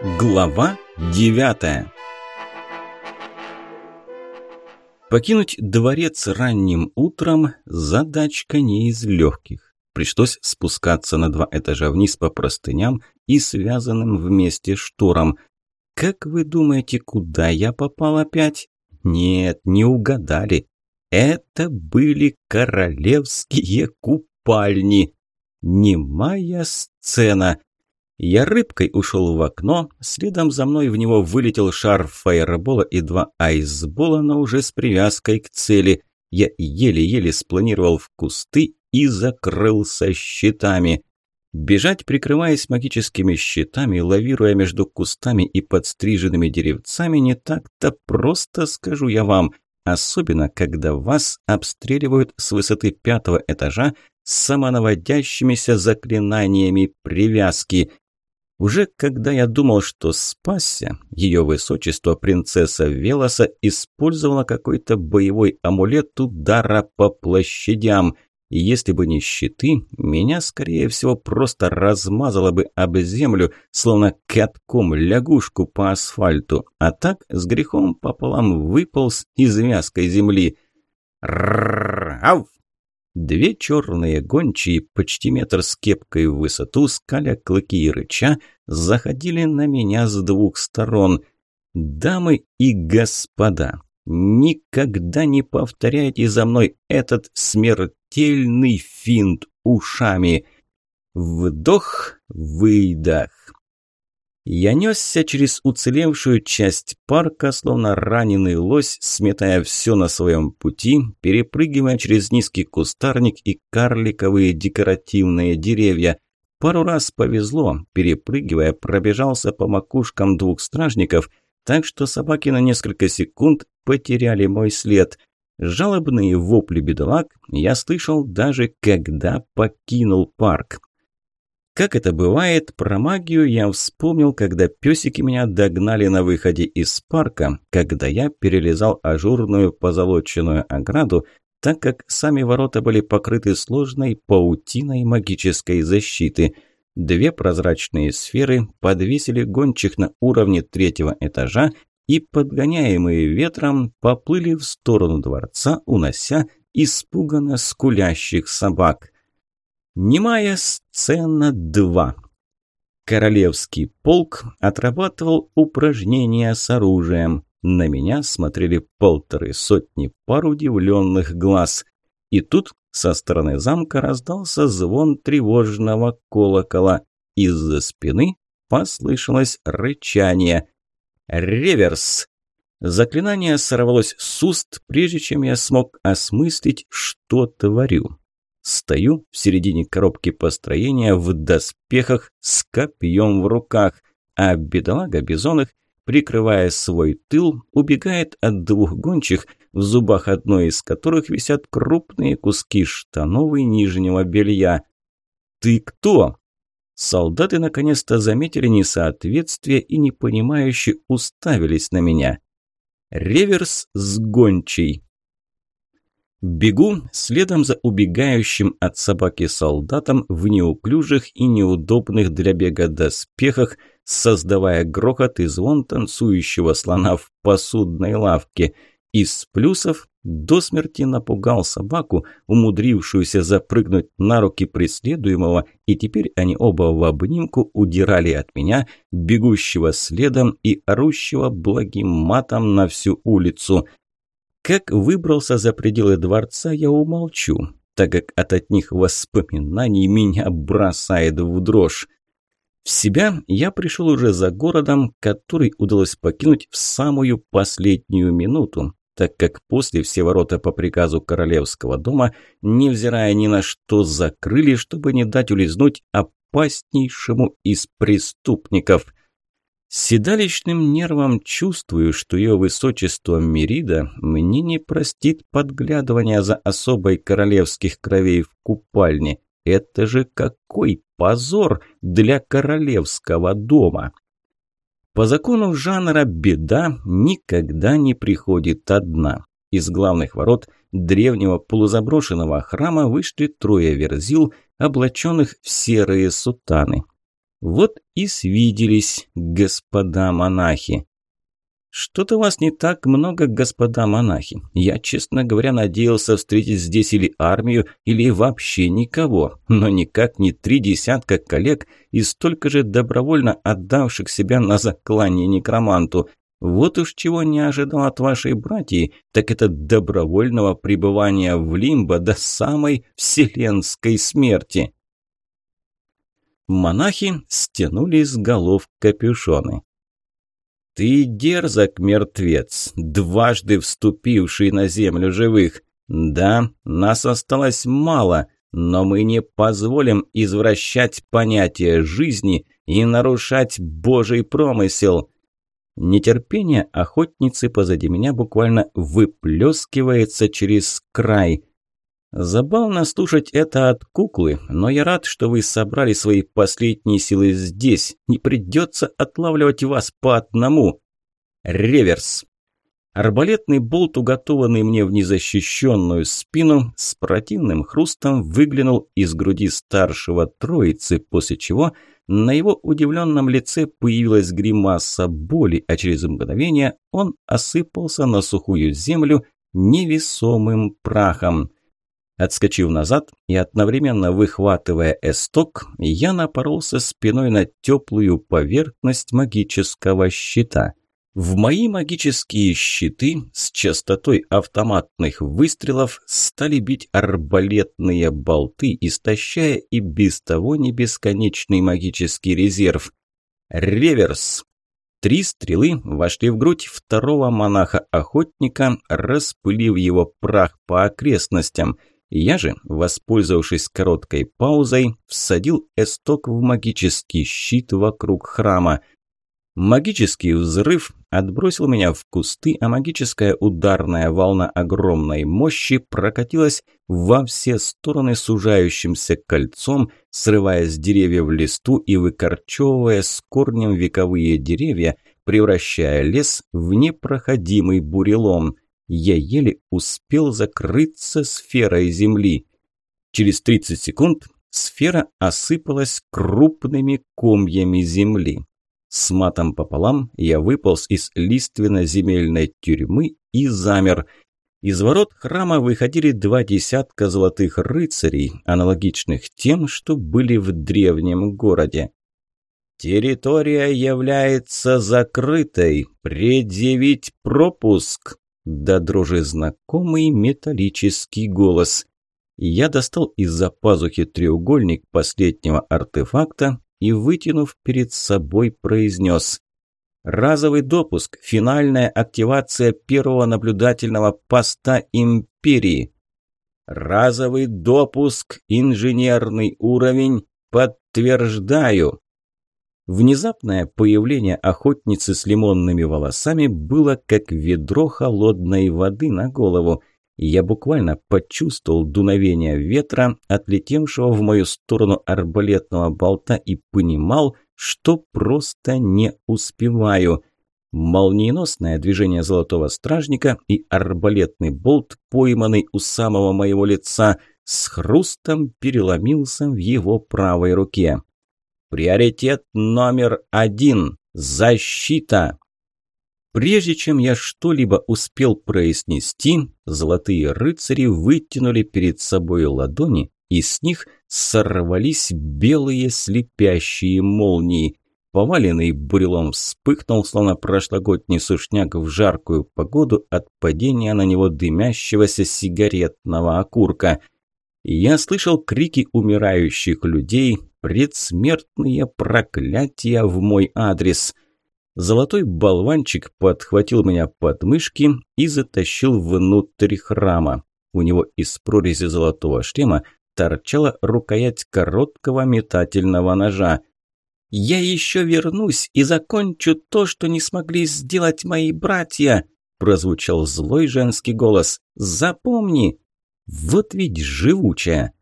Глава девятая Покинуть дворец ранним утром – задачка не из легких. Пришлось спускаться на два этажа вниз по простыням и связанным вместе шторам. Как вы думаете, куда я попал опять? Нет, не угадали. Это были королевские купальни. Немая сцена. Я рыбкой ушел в окно, следом за мной в него вылетел шар фаербола и два айсбола, но уже с привязкой к цели. Я еле-еле спланировал в кусты и закрылся щитами. Бежать, прикрываясь магическими щитами, лавируя между кустами и подстриженными деревцами, не так-то просто, скажу я вам, особенно когда вас обстреливают с высоты пятого этажа самонаводящимися заклинаниями привязки. Уже когда я думал, что спасся, ее высочество принцесса Велоса использовала какой-то боевой амулет удара по площадям. И если бы не щиты, меня, скорее всего, просто размазало бы об землю, словно катком лягушку по асфальту, а так с грехом пополам выполз из вязкой земли. Рррррр, Две черные гончие, почти метр с кепкой в высоту, скаля клыки и рыча, заходили на меня с двух сторон. «Дамы и господа, никогда не повторяйте за мной этот смертельный финт ушами!» Вдох, выдох. Я несся через уцелевшую часть парка, словно раненый лось, сметая все на своем пути, перепрыгивая через низкий кустарник и карликовые декоративные деревья. Пару раз повезло, перепрыгивая, пробежался по макушкам двух стражников, так что собаки на несколько секунд потеряли мой след. Жалобные вопли бедолаг я слышал даже когда покинул парк. Как это бывает, про магию я вспомнил, когда песики меня догнали на выходе из парка, когда я перелезал ажурную позолоченную ограду, так как сами ворота были покрыты сложной паутиной магической защиты. Две прозрачные сферы подвесили гончих на уровне третьего этажа и, подгоняемые ветром, поплыли в сторону дворца, унося испуганно скулящих собак – Немая сцена 2. Королевский полк отрабатывал упражнения с оружием. На меня смотрели полторы сотни пар удивленных глаз. И тут со стороны замка раздался звон тревожного колокола. Из-за спины послышалось рычание. «Реверс!» Заклинание сорвалось с уст, прежде чем я смог осмыслить, что творю. Стою в середине коробки построения в доспехах с копьем в руках, а бедолага Бизонах, прикрывая свой тыл, убегает от двух гончих, в зубах одной из которых висят крупные куски штанов и нижнего белья. «Ты кто?» Солдаты наконец-то заметили несоответствие и непонимающе уставились на меня. «Реверс с гончей», Бегу следом за убегающим от собаки солдатом в неуклюжих и неудобных для бега доспехах, создавая грохот и звон танцующего слона в посудной лавке. Из плюсов до смерти напугал собаку, умудрившуюся запрыгнуть на руки преследуемого, и теперь они оба в обнимку удирали от меня, бегущего следом и орущего благим матом на всю улицу. Как выбрался за пределы дворца, я умолчу, так как от одних воспоминаний меня бросает в дрожь. В себя я пришел уже за городом, который удалось покинуть в самую последнюю минуту, так как после все ворота по приказу королевского дома, невзирая ни на что, закрыли, чтобы не дать улизнуть опаснейшему из преступников – Седалищным нервом чувствую, что ее высочество Мерида мне не простит подглядывания за особой королевских кровей в купальне. Это же какой позор для королевского дома! По закону жанра беда никогда не приходит одна. Из главных ворот древнего полузаброшенного храма вышли трое верзил, облаченных в серые сутаны. Вот и свиделись, господа монахи. «Что-то вас не так много, господа монахи. Я, честно говоря, надеялся встретить здесь или армию, или вообще никого, но никак не три десятка коллег и столько же добровольно отдавших себя на заклание некроманту. Вот уж чего не ожидал от вашей братьи, так это добровольного пребывания в лимбо до самой вселенской смерти». Монахи стянули с голов капюшоны. «Ты дерзок, мертвец, дважды вступивший на землю живых. Да, нас осталось мало, но мы не позволим извращать понятие жизни и нарушать Божий промысел». Нетерпение охотницы позади меня буквально выплескивается через край. Забавно слушать это от куклы, но я рад, что вы собрали свои последние силы здесь. Не придется отлавливать вас по одному. Реверс. Арбалетный болт, уготованный мне в незащищенную спину, с противным хрустом выглянул из груди старшего троицы, после чего на его удивленном лице появилась гримаса боли, а через мгновение он осыпался на сухую землю невесомым прахом. Отскочив назад и одновременно выхватывая эсток, я напоролся спиной на теплую поверхность магического щита. В мои магические щиты с частотой автоматных выстрелов стали бить арбалетные болты, истощая и без того не бесконечный магический резерв. Реверс. Три стрелы вошли в грудь второго монаха-охотника, распылив его прах по окрестностям – я же, воспользовавшись короткой паузой, всадил эсток в магический щит вокруг храма. Магический взрыв отбросил меня в кусты, а магическая ударная волна огромной мощи прокатилась во все стороны сужающимся кольцом, срывая с деревьев листу и выкорчевывая с корнем вековые деревья, превращая лес в непроходимый бурелом – я еле успел закрыться сферой земли. Через 30 секунд сфера осыпалась крупными комьями земли. С матом пополам я выполз из лиственно-земельной тюрьмы и замер. Из ворот храма выходили два десятка золотых рыцарей, аналогичных тем, что были в древнем городе. «Территория является закрытой. Предъявить пропуск!» До дрожи знакомый металлический голос. Я достал из-за пазухи треугольник последнего артефакта и, вытянув перед собой, произнес «Разовый допуск, финальная активация первого наблюдательного поста Империи». «Разовый допуск, инженерный уровень, подтверждаю». Внезапное появление охотницы с лимонными волосами было как ведро холодной воды на голову. Я буквально почувствовал дуновение ветра, отлетевшего в мою сторону арбалетного болта и понимал, что просто не успеваю. Молниеносное движение золотого стражника и арбалетный болт, пойманный у самого моего лица, с хрустом переломился в его правой руке. Приоритет номер один – защита. Прежде чем я что-либо успел произнести, золотые рыцари вытянули перед собой ладони, и с них сорвались белые слепящие молнии. Поваленный бурелом вспыхнул, словно прошлогодний сушняк в жаркую погоду от падения на него дымящегося сигаретного окурка. Я слышал крики умирающих людей, предсмертные проклятия в мой адрес. Золотой болванчик подхватил меня под мышки и затащил внутрь храма. У него из прорези золотого шлема торчала рукоять короткого метательного ножа. «Я еще вернусь и закончу то, что не смогли сделать мои братья!» прозвучал злой женский голос. «Запомни!» Вот ведь живучая!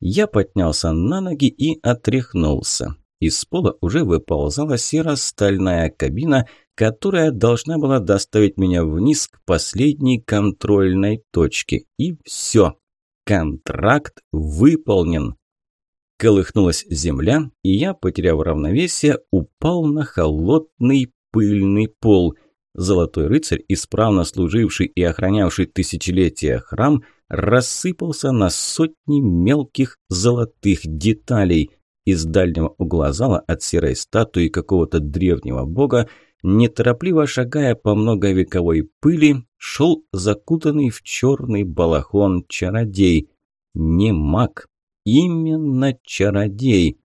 Я поднялся на ноги и отряхнулся. Из пола уже выползала серо-стальная кабина, которая должна была доставить меня вниз к последней контрольной точке. И все. Контракт выполнен. Колыхнулась земля, и я, потеряв равновесие, упал на холодный пыльный пол. Золотой рыцарь, исправно служивший и охранявший тысячелетия храм, рассыпался на сотни мелких золотых деталей. Из дальнего угла зала от серой статуи какого-то древнего бога, неторопливо шагая по многовековой пыли, шел закутанный в черный балахон чародей. Не маг, именно чародей.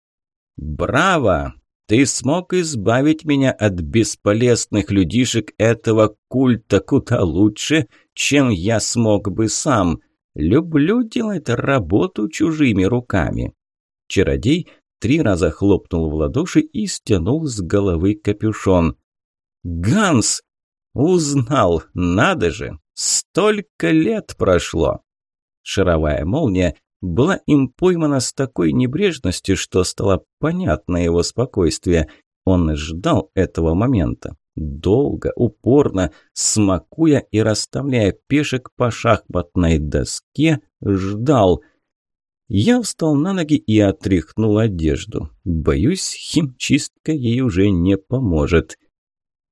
«Браво! Ты смог избавить меня от бесполезных людишек этого культа куда лучше, чем я смог бы сам. Люблю делать работу чужими руками». Чародей три раза хлопнул в ладоши и стянул с головы капюшон. «Ганс! Узнал, надо же! Столько лет прошло!» Шаровая молния была им поймана с такой небрежностью, что стало понятно его спокойствие. Он ждал этого момента. Долго, упорно, смакуя и расставляя пешек по шахматной доске, ждал. Я встал на ноги и отряхнул одежду. Боюсь, химчистка ей уже не поможет.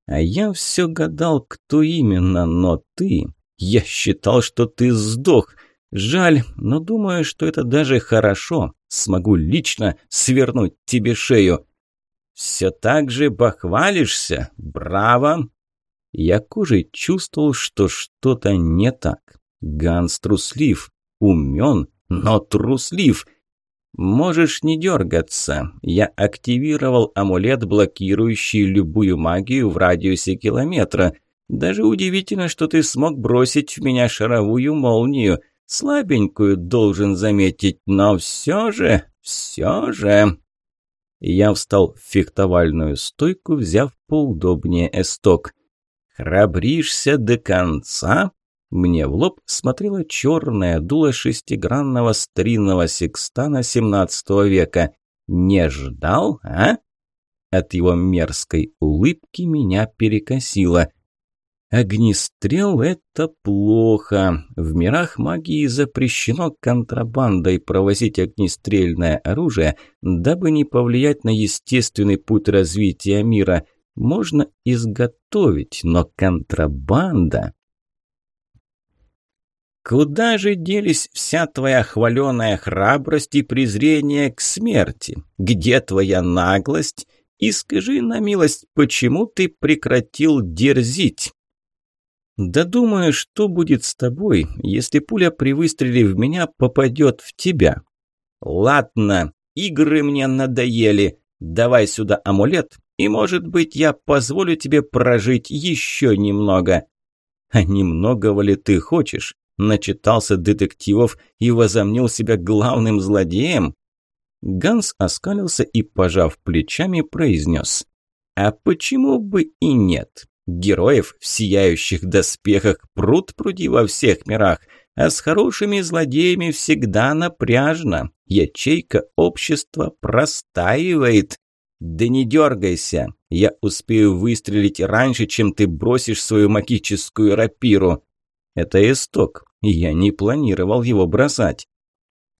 А я все гадал, кто именно, но ты... Я считал, что ты сдох. Жаль, но думаю, что это даже хорошо. Смогу лично свернуть тебе шею. Все так же бахвалишься? Браво! Я кожей чувствовал, что что-то не так. Ганс труслив, умен, но труслив. Можешь не дергаться. Я активировал амулет, блокирующий любую магию в радиусе километра. Даже удивительно, что ты смог бросить в меня шаровую молнию – Слабенькую, должен заметить, но все же, все же... Я встал в фехтовальную стойку, взяв поудобнее эсток. «Храбришься до конца?» Мне в лоб смотрело черное дуло шестигранного старинного секстана XVII века. «Не ждал, а?» От его мерзкой улыбки меня перекосило – Огнестрел – это плохо. В мирах магии запрещено контрабандой провозить огнестрельное оружие, дабы не повлиять на естественный путь развития мира. Можно изготовить, но контрабанда... Куда же делись вся твоя хваленая храбрость и презрение к смерти? Где твоя наглость? И скажи на милость, почему ты прекратил дерзить? «Да думаю, что будет с тобой, если пуля при выстреле в меня попадет в тебя?» «Ладно, игры мне надоели. Давай сюда амулет, и, может быть, я позволю тебе прожить еще немного». «А немногого ли ты хочешь?» Начитался детективов и возомнил себя главным злодеем? Ганс оскалился и, пожав плечами, произнес. «А почему бы и нет? Героев в сияющих доспехах пруд пруди во всех мирах, а с хорошими злодеями всегда напряжно. Ячейка общества простаивает. Да не дергайся, я успею выстрелить раньше, чем ты бросишь свою магическую рапиру. Это исток, я не планировал его бросать.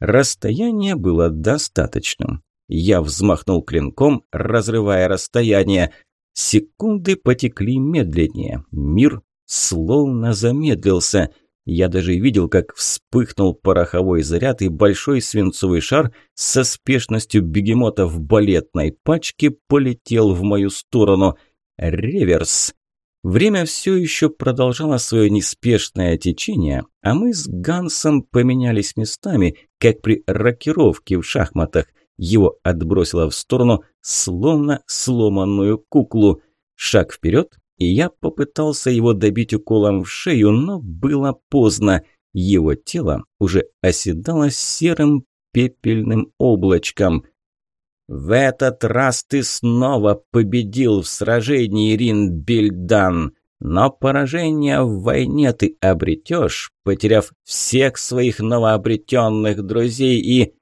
Расстояние было достаточным. Я взмахнул клинком, разрывая расстояние. Секунды потекли медленнее. Мир словно замедлился. Я даже видел, как вспыхнул пороховой заряд, и большой свинцовый шар со спешностью бегемота в балетной пачке полетел в мою сторону. Реверс. Время все еще продолжало свое неспешное течение, а мы с Гансом поменялись местами, как при рокировке в шахматах – его отбросило в сторону, словно сломанную куклу. Шаг вперед, и я попытался его добить уколом в шею, но было поздно. Его тело уже оседало серым пепельным облачком. «В этот раз ты снова победил в сражении, Ринбельдан, но поражение в войне ты обретешь, потеряв всех своих новообретенных друзей и...»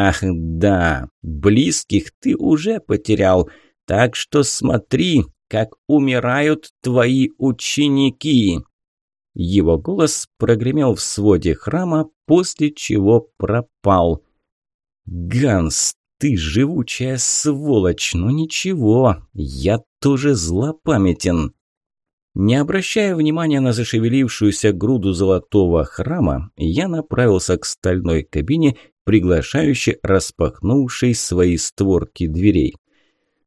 Ах да, близких ты уже потерял, так что смотри, как умирают твои ученики. Его голос прогремел в своде храма, после чего пропал. «Ганс, ты живучая сволочь, но ничего, я тоже злопамятен». Не обращая внимания на зашевелившуюся груду золотого храма, я направился к стальной кабине, приглашающей распахнувшей свои створки дверей.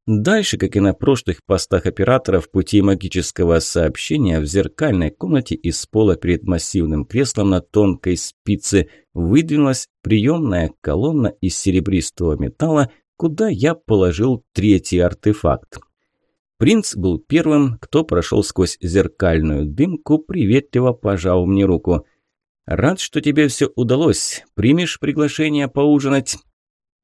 Дальше, как и на прошлых постах оператора в пути магического сообщения, в зеркальной комнате из пола перед массивным креслом на тонкой спице выдвинулась приемная колонна из серебристого металла, куда я положил третий артефакт Принц был первым, кто прошел сквозь зеркальную дымку, приветливо пожал мне руку. «Рад, что тебе все удалось. Примешь приглашение поужинать?»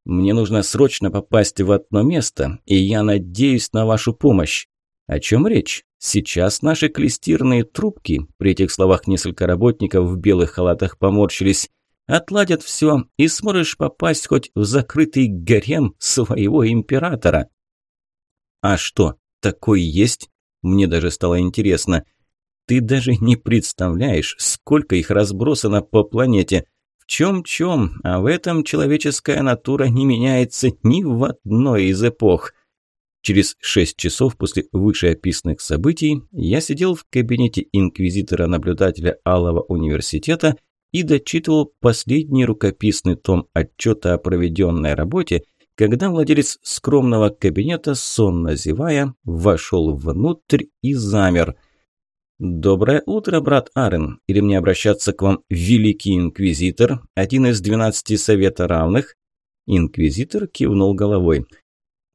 «Мне нужно срочно попасть в одно место, и я надеюсь на вашу помощь». «О чем речь? Сейчас наши клестирные трубки», при этих словах несколько работников в белых халатах поморщились, «отладят все, и сможешь попасть хоть в закрытый гарем своего императора». «А что, такой есть? Мне даже стало интересно. Ты даже не представляешь, сколько их разбросано по планете. В чем-чем, а в этом человеческая натура не меняется ни в одной из эпох. Через шесть часов после вышеописанных событий я сидел в кабинете инквизитора-наблюдателя Алого университета и дочитывал последний рукописный том отчета о проведенной работе – когда владелец скромного кабинета, сонно зевая, вошел внутрь и замер. «Доброе утро, брат Арен. Или мне обращаться к вам Великий Инквизитор, один из двенадцати Совета Равных?» Инквизитор кивнул головой.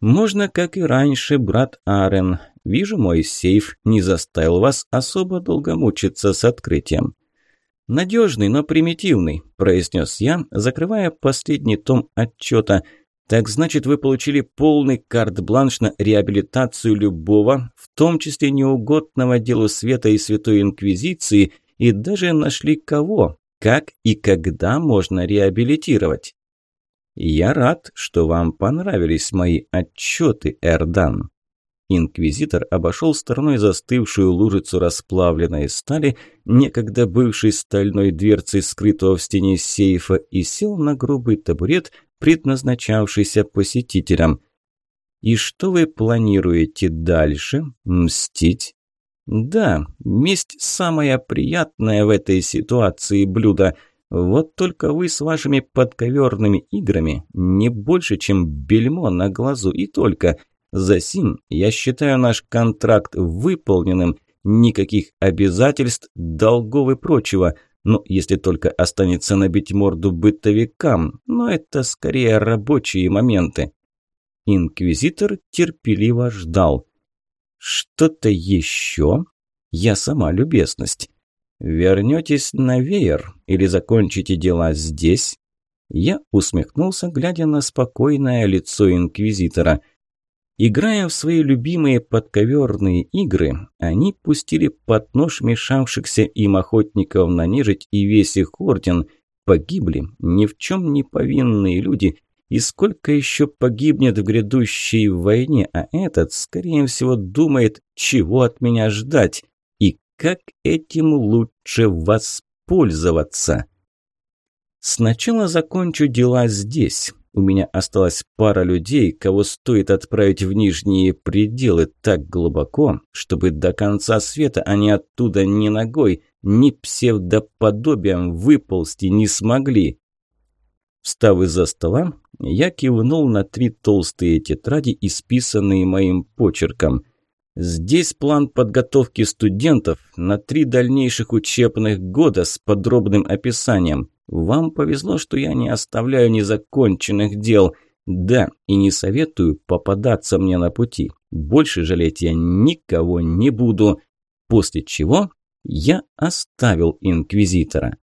«Можно, как и раньше, брат Арен. Вижу, мой сейф не заставил вас особо долго мучиться с открытием». «Надежный, но примитивный», – произнес я, закрывая последний том отчета – так значит, вы получили полный карт-бланш на реабилитацию любого, в том числе неугодного делу света и святой инквизиции, и даже нашли кого, как и когда можно реабилитировать. Я рад, что вам понравились мои отчеты, Эрдан. Инквизитор обошел стороной застывшую лужицу расплавленной стали, некогда бывшей стальной дверцей скрытого в стене сейфа, и сел на грубый табурет, предназначавшийся посетителям. «И что вы планируете дальше? Мстить?» «Да, месть самая приятная в этой ситуации блюдо. Вот только вы с вашими подковерными играми не больше, чем бельмо на глазу и только. За сим я считаю наш контракт выполненным, никаких обязательств, долгов и прочего». Ну, если только останется набить морду бытовикам, но это скорее рабочие моменты. Инквизитор терпеливо ждал. Что-то еще? Я сама любезность. Вернетесь на веер или закончите дела здесь? Я усмехнулся, глядя на спокойное лицо инквизитора – Играя в свои любимые подковерные игры, они пустили под нож мешавшихся им охотников на нежить и весь их орден. Погибли ни в чем не повинные люди, и сколько еще погибнет в грядущей войне, а этот, скорее всего, думает, чего от меня ждать и как этим лучше воспользоваться. Сначала закончу дела здесь, у меня осталась пара людей, кого стоит отправить в нижние пределы так глубоко, чтобы до конца света они оттуда ни ногой, ни псевдоподобием выползти не смогли. Встав из-за стола, я кивнул на три толстые тетради, исписанные моим почерком. Здесь план подготовки студентов на три дальнейших учебных года с подробным описанием. Вам повезло, что я не оставляю незаконченных дел. Да, и не советую попадаться мне на пути. Больше жалеть я никого не буду. После чего я оставил инквизитора.